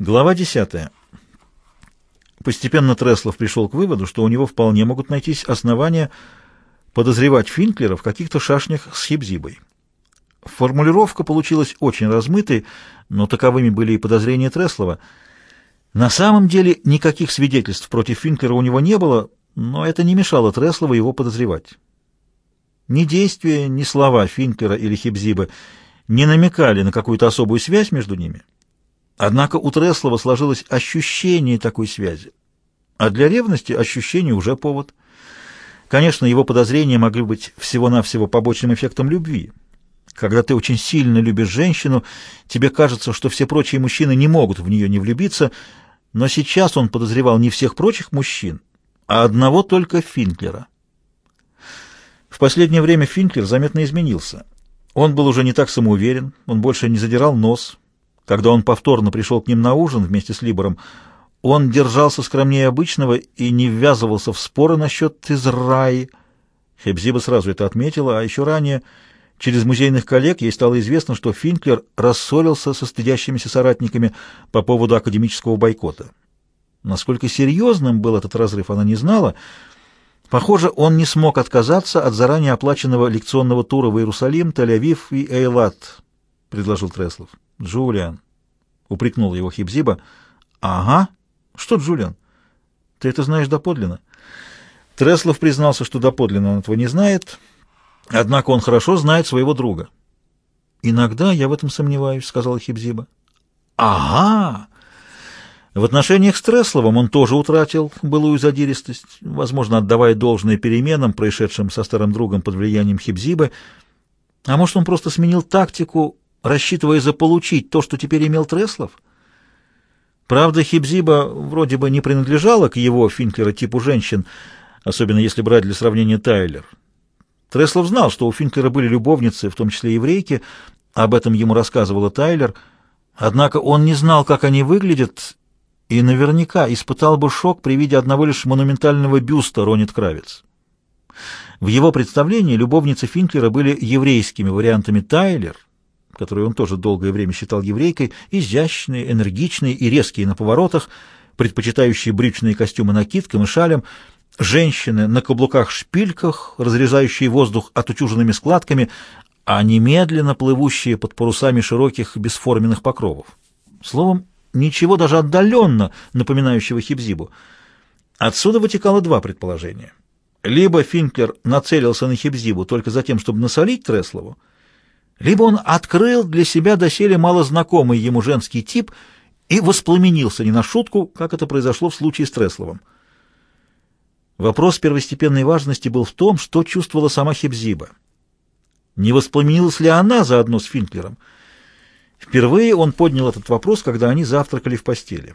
Глава 10. Постепенно Треслов пришел к выводу, что у него вполне могут найтись основания подозревать Финклера в каких-то шашнях с Хибзибой. Формулировка получилась очень размытой, но таковыми были и подозрения Треслова. На самом деле никаких свидетельств против Финклера у него не было, но это не мешало Треслову его подозревать. Ни действия, ни слова Финклера или Хибзибы не намекали на какую-то особую связь между ними — Однако у Треслова сложилось ощущение такой связи. А для ревности ощущение уже повод. Конечно, его подозрения могли быть всего-навсего побочным эффектом любви. Когда ты очень сильно любишь женщину, тебе кажется, что все прочие мужчины не могут в нее не влюбиться, но сейчас он подозревал не всех прочих мужчин, а одного только Финклера. В последнее время Финклер заметно изменился. Он был уже не так самоуверен, он больше не задирал нос, когда он повторно пришел к ним на ужин вместе с Либором, он держался скромнее обычного и не ввязывался в споры насчет Израи. Хебзиба сразу это отметила, а еще ранее через музейных коллег ей стало известно, что Финклер рассорился со стыдящимися соратниками по поводу академического бойкота. Насколько серьезным был этот разрыв, она не знала. Похоже, он не смог отказаться от заранее оплаченного лекционного тура в Иерусалим, Тель-Авив и Эйлат, — предложил Треслов. Джулиан, — упрекнул его Хибзиба. — Ага. Что, Джулиан? Ты это знаешь доподлинно? Треслов признался, что доподлинно он этого не знает, однако он хорошо знает своего друга. — Иногда я в этом сомневаюсь, — сказал Хибзиба. — Ага! В отношениях с Тресловым он тоже утратил былую задиристость, возможно, отдавая должное переменам, происшедшим со старым другом под влиянием Хибзибы, а может, он просто сменил тактику, рассчитывая заполучить то, что теперь имел Треслов? Правда, Хибзиба вроде бы не принадлежала к его, Финклера, типу женщин, особенно если брать для сравнения Тайлер. Треслов знал, что у Финклера были любовницы, в том числе еврейки, об этом ему рассказывала Тайлер, однако он не знал, как они выглядят, и наверняка испытал бы шок при виде одного лишь монументального бюста Ронит Кравец. В его представлении любовницы Финклера были еврейскими вариантами Тайлер — которую он тоже долгое время считал еврейкой, изящные, энергичные и резкие на поворотах, предпочитающие брючные костюмы накидкам и шалям, женщины на каблуках-шпильках, разрезающие воздух от отутюженными складками, а немедленно плывущие под парусами широких бесформенных покровов. Словом, ничего даже отдаленно напоминающего Хибзибу. Отсюда вытекало два предположения. Либо Финклер нацелился на Хибзибу только за тем, чтобы насолить Треслову, либо он открыл для себя доселе малознакомый ему женский тип и воспламенился не на шутку, как это произошло в случае с Тресловым. Вопрос первостепенной важности был в том, что чувствовала сама Хебзиба. Не воспламенилась ли она заодно с Финклером? Впервые он поднял этот вопрос, когда они завтракали в постели.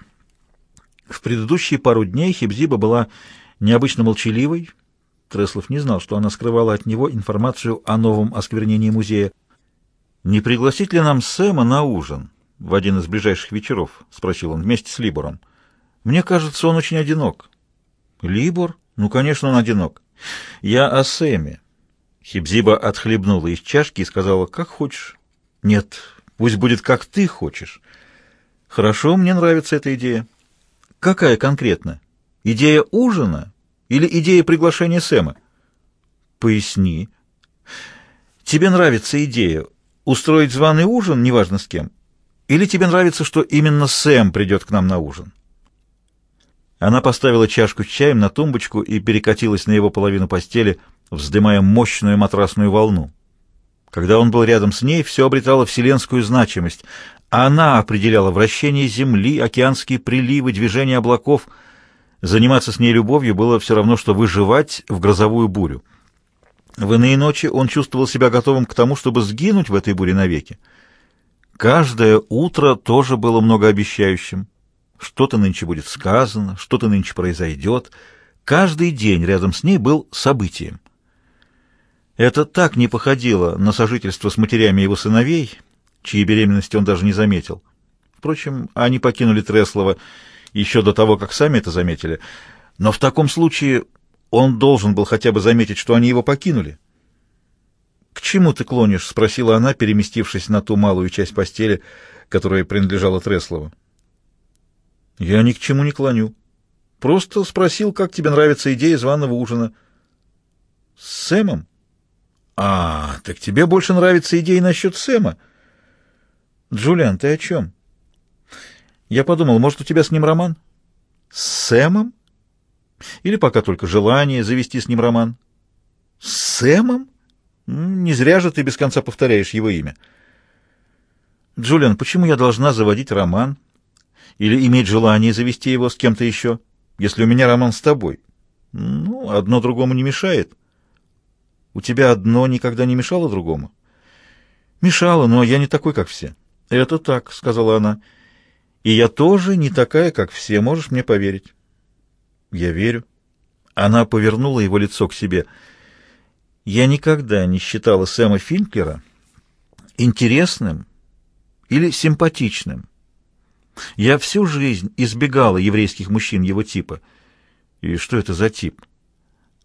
В предыдущие пару дней Хебзиба была необычно молчаливой. Треслов не знал, что она скрывала от него информацию о новом осквернении музея. «Не пригласить ли нам Сэма на ужин в один из ближайших вечеров?» — спросил он вместе с Либором. «Мне кажется, он очень одинок». «Либор? Ну, конечно, он одинок. Я о Сэме». Хибзиба отхлебнула из чашки и сказала, «Как хочешь». «Нет, пусть будет, как ты хочешь». «Хорошо, мне нравится эта идея». «Какая конкретно? Идея ужина или идея приглашения Сэма?» «Поясни». «Тебе нравится идея Устроить званый ужин, неважно с кем? Или тебе нравится, что именно Сэм придет к нам на ужин?» Она поставила чашку с чаем на тумбочку и перекатилась на его половину постели, вздымая мощную матрасную волну. Когда он был рядом с ней, все обретало вселенскую значимость. Она определяла вращение Земли, океанские приливы, движение облаков. Заниматься с ней любовью было все равно, что выживать в грозовую бурю. В иные ночи он чувствовал себя готовым к тому, чтобы сгинуть в этой буре навеки. Каждое утро тоже было многообещающим. Что-то нынче будет сказано, что-то нынче произойдет. Каждый день рядом с ней был событием. Это так не походило на сожительство с матерями его сыновей, чьи беременности он даже не заметил. Впрочем, они покинули Треслова еще до того, как сами это заметили. Но в таком случае он должен был хотя бы заметить, что они его покинули. «К чему ты клонишь?» — спросила она, переместившись на ту малую часть постели, которая принадлежала Треслову. «Я ни к чему не клоню. Просто спросил, как тебе нравится идея званого ужина». «С Сэмом?» «А, так тебе больше нравится идея насчет Сэма?» «Джулиан, ты о чем?» «Я подумал, может, у тебя с ним роман?» «С Сэмом?» Или пока только желание завести с ним роман. С Сэмом? Не зря же ты без конца повторяешь его имя. Джулиан, почему я должна заводить роман? Или иметь желание завести его с кем-то еще, если у меня роман с тобой? Ну, одно другому не мешает. У тебя одно никогда не мешало другому? Мешало, но я не такой, как все. Это так, сказала она. И я тоже не такая, как все, можешь мне поверить. «Я верю». Она повернула его лицо к себе. «Я никогда не считала Сэма Финклера интересным или симпатичным. Я всю жизнь избегала еврейских мужчин его типа. И что это за тип?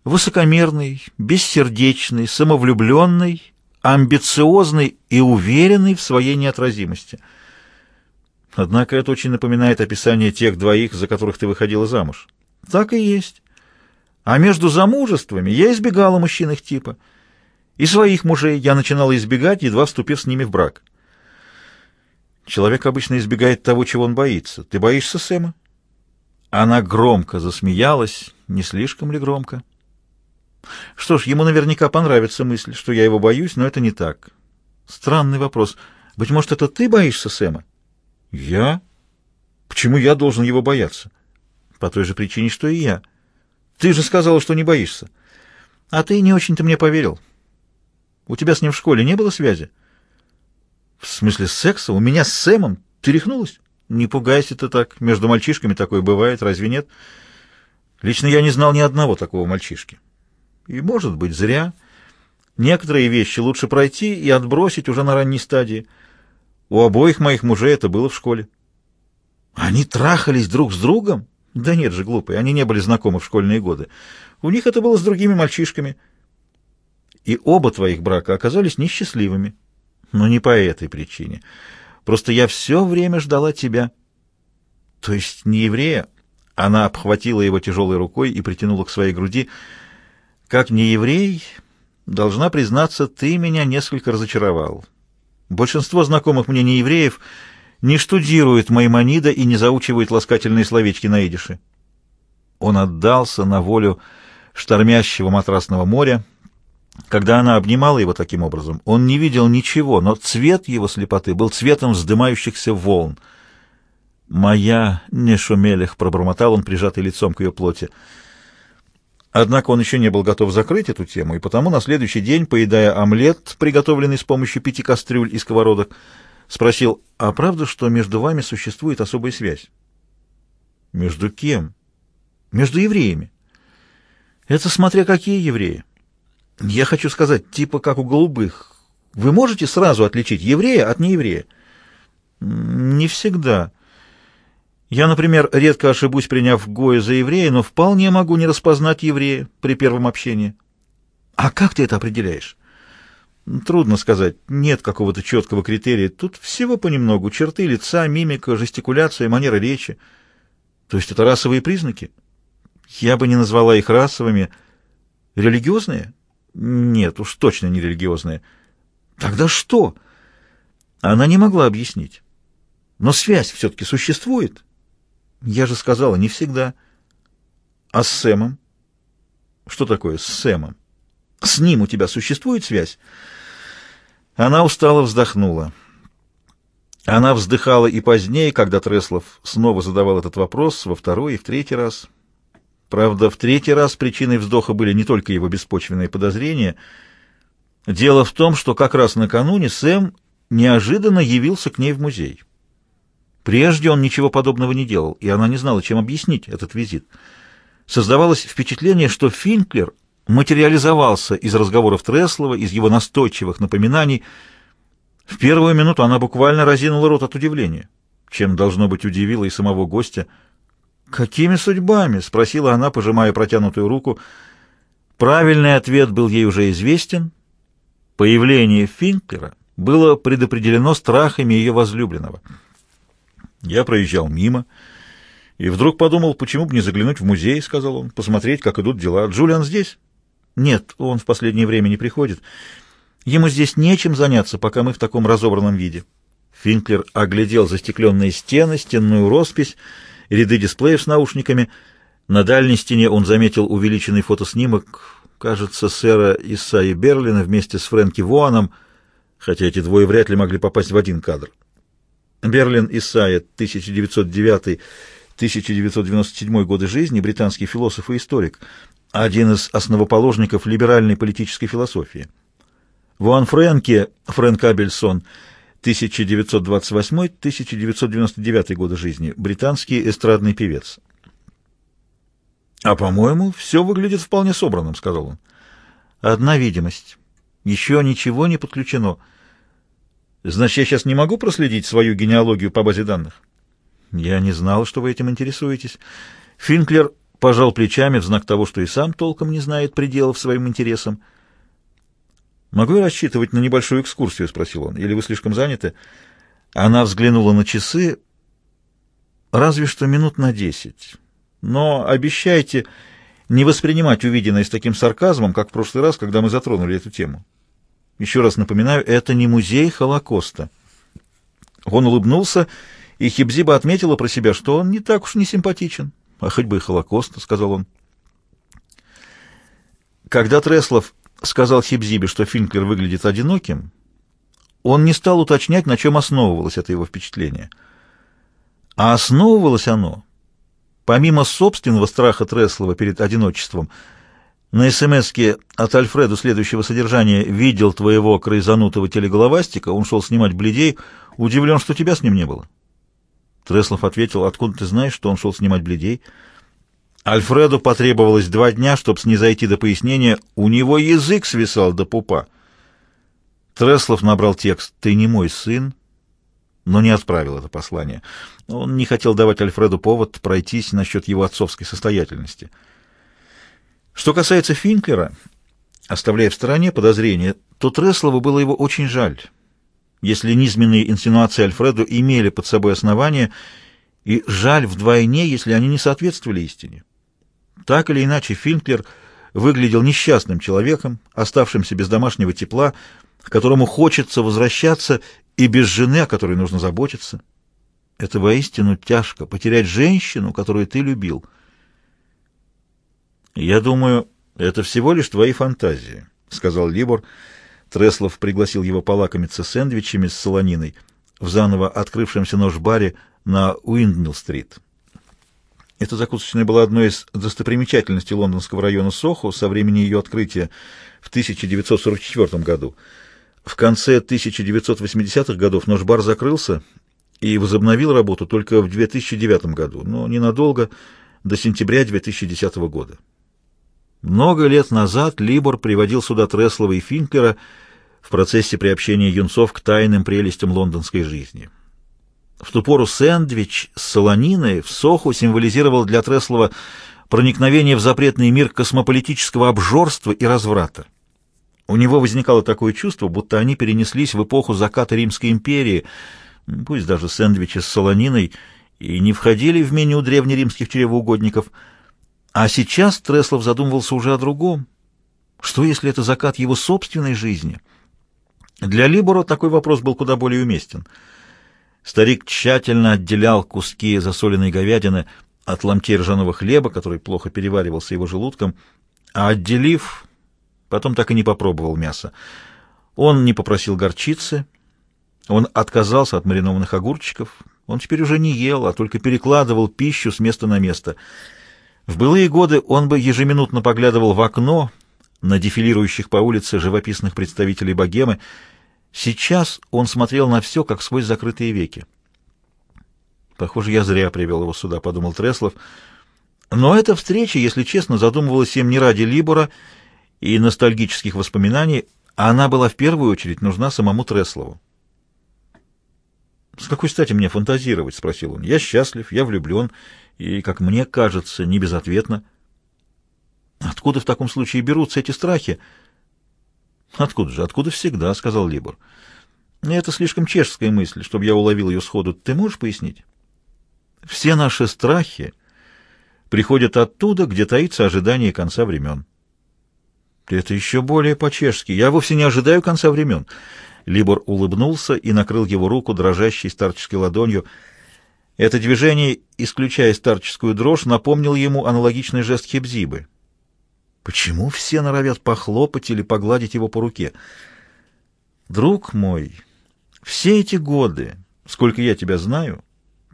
Высокомерный, бессердечный, самовлюбленный, амбициозный и уверенный в своей неотразимости». Однако это очень напоминает описание тех двоих, за которых ты выходила замуж. Так и есть. А между замужествами я избегала мужчин их типа. И своих мужей я начинала избегать, едва вступив с ними в брак. Человек обычно избегает того, чего он боится. Ты боишься Сэма? Она громко засмеялась, не слишком ли громко? Что ж, ему наверняка понравится мысль, что я его боюсь, но это не так. Странный вопрос. Быть может, это ты боишься Сэма? Я? Почему я должен его бояться? По той же причине, что и я. Ты же сказала, что не боишься. А ты не очень-то мне поверил. У тебя с ним в школе не было связи? В смысле секса? У меня с Сэмом? Ты рехнулась? Не пугайся ты так. Между мальчишками такое бывает, разве нет? Лично я не знал ни одного такого мальчишки. И, может быть, зря. Некоторые вещи лучше пройти и отбросить уже на ранней стадии. У обоих моих мужей это было в школе. Они трахались друг с другом? Да нет же, глупые, они не были знакомы в школьные годы. У них это было с другими мальчишками. И оба твоих брака оказались несчастливыми. Но не по этой причине. Просто я все время ждала тебя. То есть не еврея? Она обхватила его тяжелой рукой и притянула к своей груди. Как не еврей, должна признаться, ты меня несколько разочаровал. Большинство знакомых мне не евреев — не штудирует Маймонида и не заучивает ласкательные словечки на идише. Он отдался на волю штормящего матрасного моря. Когда она обнимала его таким образом, он не видел ничего, но цвет его слепоты был цветом вздымающихся волн. «Моя не шумелих», — пробормотал он, прижатый лицом к ее плоти. Однако он еще не был готов закрыть эту тему, и потому на следующий день, поедая омлет, приготовленный с помощью пяти кастрюль и сковородок, спросил, «А правда, что между вами существует особая связь?» «Между кем?» «Между евреями». «Это смотря какие евреи. Я хочу сказать, типа как у голубых. Вы можете сразу отличить еврея от нееврея?» «Не всегда. Я, например, редко ошибусь, приняв Гоя за еврея, но вполне могу не распознать еврея при первом общении». «А как ты это определяешь?» Трудно сказать, нет какого-то четкого критерия. Тут всего понемногу. Черты лица, мимика, жестикуляция, манера речи. То есть это расовые признаки? Я бы не назвала их расовыми. Религиозные? Нет, уж точно не религиозные. Тогда что? Она не могла объяснить. Но связь все-таки существует. Я же сказала, не всегда. А с Сэмом? Что такое с Сэмом? С ним у тебя существует связь? Она устало вздохнула. Она вздыхала и позднее, когда Треслов снова задавал этот вопрос во второй и в третий раз. Правда, в третий раз причиной вздоха были не только его беспочвенные подозрения. Дело в том, что как раз накануне Сэм неожиданно явился к ней в музей. Прежде он ничего подобного не делал, и она не знала, чем объяснить этот визит. Создавалось впечатление, что Финклер материализовался из разговоров Треслова, из его настойчивых напоминаний. В первую минуту она буквально разинула рот от удивления, чем, должно быть, удивила и самого гостя. «Какими судьбами?» — спросила она, пожимая протянутую руку. Правильный ответ был ей уже известен. Появление Финклера было предопределено страхами ее возлюбленного. Я проезжал мимо и вдруг подумал, почему бы не заглянуть в музей, — сказал он, — посмотреть, как идут дела. Джулиан здесь? «Нет, он в последнее время не приходит. Ему здесь нечем заняться, пока мы в таком разобранном виде». Финклер оглядел застекленные стены, стенную роспись, ряды дисплеев с наушниками. На дальней стене он заметил увеличенный фотоснимок, кажется, сэра Исаи Берлина вместе с Фрэнки Вуаном, хотя эти двое вряд ли могли попасть в один кадр. Берлин Исаия, 1909-1997 годы жизни, британский философ и историк один из основоположников либеральной политической философии. Вуан Френке, Фрэнк Абельсон, 1928-1999 годы жизни, британский эстрадный певец. «А, по-моему, все выглядит вполне собранным», — сказал он. «Одна видимость. Еще ничего не подключено. Значит, я сейчас не могу проследить свою генеалогию по базе данных?» «Я не знал, что вы этим интересуетесь. Финклер пожал плечами в знак того, что и сам толком не знает пределов своим интересам. «Могу я рассчитывать на небольшую экскурсию?» — спросил он. «Или вы слишком заняты?» Она взглянула на часы, разве что минут на десять. «Но обещайте не воспринимать увиденное с таким сарказмом, как в прошлый раз, когда мы затронули эту тему. Еще раз напоминаю, это не музей Холокоста». Он улыбнулся, и Хибзиба отметила про себя, что он не так уж не симпатичен а хоть бы и Холокост, — сказал он. Когда Треслов сказал Хибзибе, что Финклер выглядит одиноким, он не стал уточнять, на чем основывалось это его впечатление. А основывалось оно, помимо собственного страха Треслова перед одиночеством, на смс от Альфреду следующего содержания «Видел твоего крайзанутого телеголовастика, он шел снимать бледей, удивлен, что тебя с ним не было». Треслов ответил, откуда ты знаешь, что он шел снимать бледей? Альфреду потребовалось два дня, чтобы снизойти до пояснения. У него язык свисал до пупа. Треслов набрал текст «Ты не мой сын», но не отправил это послание. Он не хотел давать Альфреду повод пройтись насчет его отцовской состоятельности. Что касается Финклера, оставляя в стороне подозрения, то Треслову было его очень жаль если низменные инсинуации Альфреду имели под собой основания, и жаль вдвойне, если они не соответствовали истине. Так или иначе, Финклер выглядел несчастным человеком, оставшимся без домашнего тепла, к которому хочется возвращаться, и без жены, о которой нужно заботиться. Это воистину тяжко — потерять женщину, которую ты любил. «Я думаю, это всего лишь твои фантазии», — сказал Либор, — Треслов пригласил его полакомиться сэндвичами с солониной в заново открывшемся нож-баре на Уиндмилл-стрит. Эта закусочная была одной из достопримечательностей лондонского района Сохо со времени ее открытия в 1944 году. В конце 1980-х годов наш-бар закрылся и возобновил работу только в 2009 году, но ненадолго, до сентября 2010 года. Много лет назад Либор приводил сюда Треслова и Финклера в процессе приобщения юнцов к тайным прелестям лондонской жизни. В ту пору сэндвич с солониной в Соху символизировал для Треслова проникновение в запретный мир космополитического обжорства и разврата. У него возникало такое чувство, будто они перенеслись в эпоху заката Римской империи, пусть даже сэндвичи с солониной, и не входили в меню древнеримских чревоугодников – а сейчас Треслов задумывался уже о другом. Что, если это закат его собственной жизни? Для Либора такой вопрос был куда более уместен. Старик тщательно отделял куски засоленной говядины от ломтей ржаного хлеба, который плохо переваривался его желудком, а отделив, потом так и не попробовал мясо. Он не попросил горчицы, он отказался от маринованных огурчиков, он теперь уже не ел, а только перекладывал пищу с места на место — в былые годы он бы ежеминутно поглядывал в окно на дефилирующих по улице живописных представителей богемы. Сейчас он смотрел на все, как сквозь закрытые веки. «Похоже, я зря привел его сюда», — подумал Треслов. Но эта встреча, если честно, задумывалась им не ради Либора и ностальгических воспоминаний, а она была в первую очередь нужна самому Треслову. — С какой стати мне фантазировать? — спросил он. — Я счастлив, я влюблен, и, как мне кажется, не безответно. — Откуда в таком случае берутся эти страхи? — Откуда же? Откуда всегда? — сказал Либор. — Это слишком чешская мысль, чтобы я уловил ее сходу. Ты можешь пояснить? — Все наши страхи приходят оттуда, где таится ожидание конца времен. — Это еще более по-чешски. Я вовсе не ожидаю конца времен. Либор улыбнулся и накрыл его руку дрожащей старческой ладонью. Это движение, исключая старческую дрожь, напомнил ему аналогичный жест Хебзибы. Почему все норовят похлопать или погладить его по руке? Друг мой, все эти годы, сколько я тебя знаю,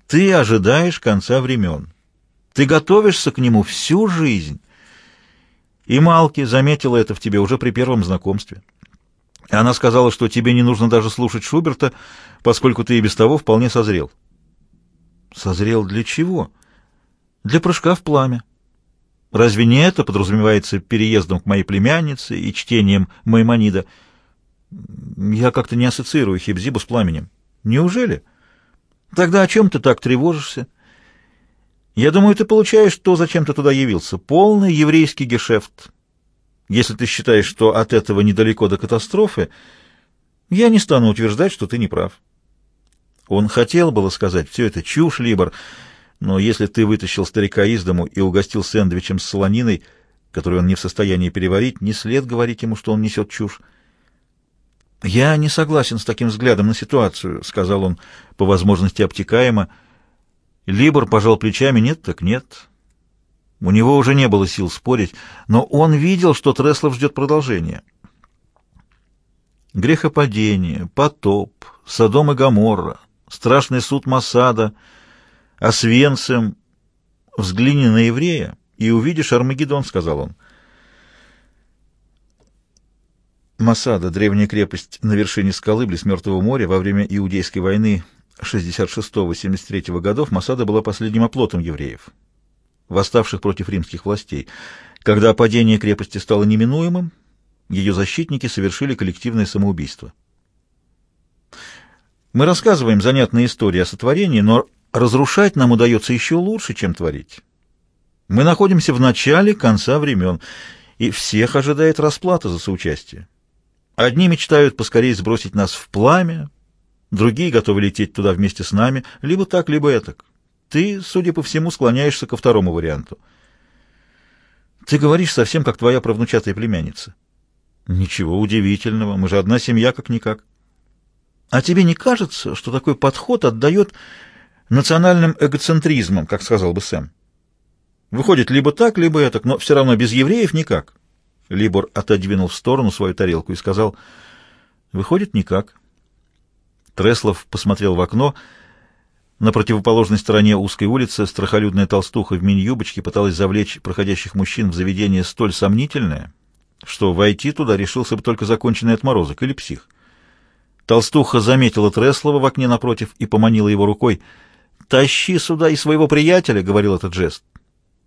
ты ожидаешь конца времен. Ты готовишься к нему всю жизнь. И Малки заметила это в тебе уже при первом знакомстве. Она сказала, что тебе не нужно даже слушать Шуберта, поскольку ты и без того вполне созрел. Созрел для чего? Для прыжка в пламя. Разве не это подразумевается переездом к моей племяннице и чтением Маймонида? Я как-то не ассоциирую Хибзибу с пламенем. Неужели? Тогда о чем ты так тревожишься? Я думаю, ты получаешь то, зачем ты туда явился. Полный еврейский гешефт. Если ты считаешь, что от этого недалеко до катастрофы, я не стану утверждать, что ты не прав. Он хотел было сказать, все это чушь, Либор, но если ты вытащил старика из дому и угостил сэндвичем с солониной, которую он не в состоянии переварить, не след говорить ему, что он несет чушь. «Я не согласен с таким взглядом на ситуацию», — сказал он по возможности обтекаемо. Либор пожал плечами. «Нет, так нет. У него уже не было сил спорить, но он видел, что Треслов ждет продолжения. Грехопадение, потоп, Содом и Гоморра, страшный суд Масада, Освенцем. Взгляни на еврея и увидишь Армагеддон, сказал он. Масада, древняя крепость на вершине скалы близ Мертвого моря во время Иудейской войны 66-73 годов, Масада была последним оплотом евреев восставших против римских властей. Когда падение крепости стало неминуемым, ее защитники совершили коллективное самоубийство. Мы рассказываем занятные истории о сотворении, но разрушать нам удается еще лучше, чем творить. Мы находимся в начале конца времен, и всех ожидает расплата за соучастие. Одни мечтают поскорее сбросить нас в пламя, другие готовы лететь туда вместе с нами, либо так, либо этак ты, судя по всему, склоняешься ко второму варианту. Ты говоришь совсем как твоя правнучатая племянница. Ничего удивительного, мы же одна семья как-никак. А тебе не кажется, что такой подход отдает национальным эгоцентризмом, как сказал бы Сэм? Выходит, либо так, либо этак, но все равно без евреев никак. Либор отодвинул в сторону свою тарелку и сказал, «Выходит, никак». Треслов посмотрел в окно — на противоположной стороне узкой улицы страхолюдная толстуха в мини-юбочке пыталась завлечь проходящих мужчин в заведение столь сомнительное, что войти туда решился бы только законченный отморозок или псих. Толстуха заметила Треслова в окне напротив и поманила его рукой. «Тащи сюда и своего приятеля», — говорил этот жест.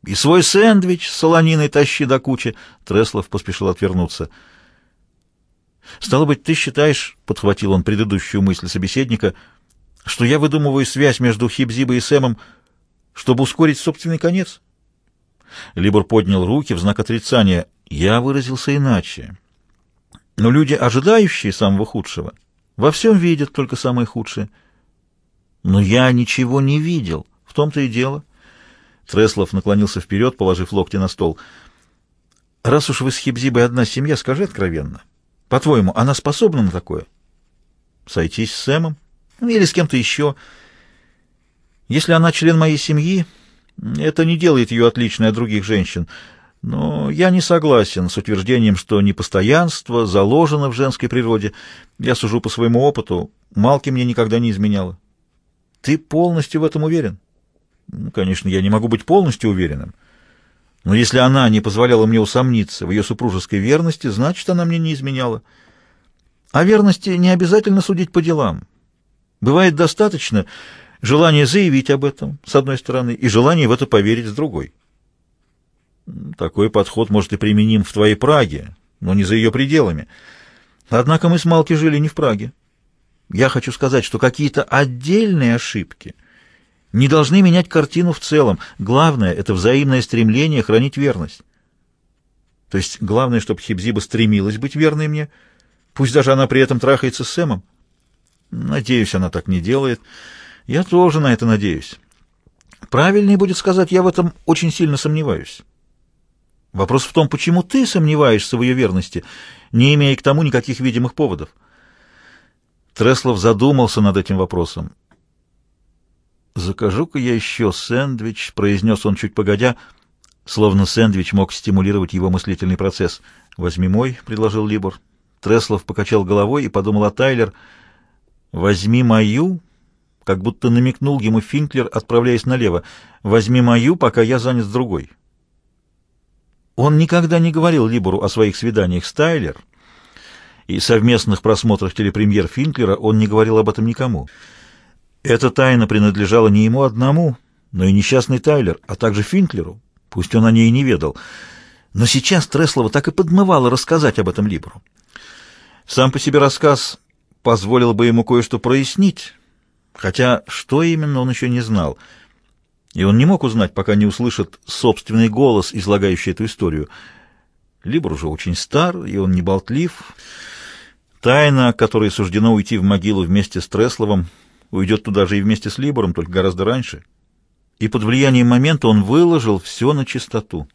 «И свой сэндвич с солониной тащи до кучи». Треслов поспешил отвернуться. «Стало быть, ты считаешь», — подхватил он предыдущую мысль собеседника, — что я выдумываю связь между Хибзибой и Сэмом, чтобы ускорить собственный конец? Либор поднял руки в знак отрицания. Я выразился иначе. Но люди, ожидающие самого худшего, во всем видят только самое худшее. Но я ничего не видел. В том-то и дело. Треслов наклонился вперед, положив локти на стол. «Раз уж вы с Хибзибой одна семья, скажи откровенно. По-твоему, она способна на такое?» «Сойтись с Сэмом?» Ну, или с кем-то еще. Если она член моей семьи, это не делает ее отличной от других женщин. Но я не согласен с утверждением, что непостоянство заложено в женской природе. Я сужу по своему опыту. Малки мне никогда не изменяла. Ты полностью в этом уверен? Ну, конечно, я не могу быть полностью уверенным. Но если она не позволяла мне усомниться в ее супружеской верности, значит, она мне не изменяла. О верности не обязательно судить по делам. Бывает достаточно желания заявить об этом, с одной стороны, и желания в это поверить, с другой. Такой подход может и применим в твоей Праге, но не за ее пределами. Однако мы с Малки жили не в Праге. Я хочу сказать, что какие-то отдельные ошибки не должны менять картину в целом. Главное — это взаимное стремление хранить верность. То есть главное, чтобы Хибзиба стремилась быть верной мне, пусть даже она при этом трахается с Сэмом. Надеюсь, она так не делает. Я тоже на это надеюсь. Правильнее будет сказать, я в этом очень сильно сомневаюсь. Вопрос в том, почему ты сомневаешься в ее верности, не имея к тому никаких видимых поводов. Треслов задумался над этим вопросом. «Закажу-ка я еще сэндвич», — произнес он чуть погодя, словно сэндвич мог стимулировать его мыслительный процесс. «Возьми мой», — предложил Либор. Треслов покачал головой и подумал о Тайлер — «Возьми мою», — как будто намекнул ему Финклер, отправляясь налево, «возьми мою, пока я занят другой». Он никогда не говорил Либору о своих свиданиях с Тайлер, и совместных просмотрах телепремьер Финклера он не говорил об этом никому. Эта тайна принадлежала не ему одному, но и несчастный Тайлер, а также Финклеру, пусть он о ней и не ведал. Но сейчас Треслова так и подмывало рассказать об этом Либору. Сам по себе рассказ позволил бы ему кое-что прояснить, хотя что именно он еще не знал, и он не мог узнать, пока не услышит собственный голос, излагающий эту историю. Либр уже очень стар, и он не болтлив. Тайна, которой суждено уйти в могилу вместе с Тресловым, уйдет туда же и вместе с Либором, только гораздо раньше. И под влиянием момента он выложил все на чистоту.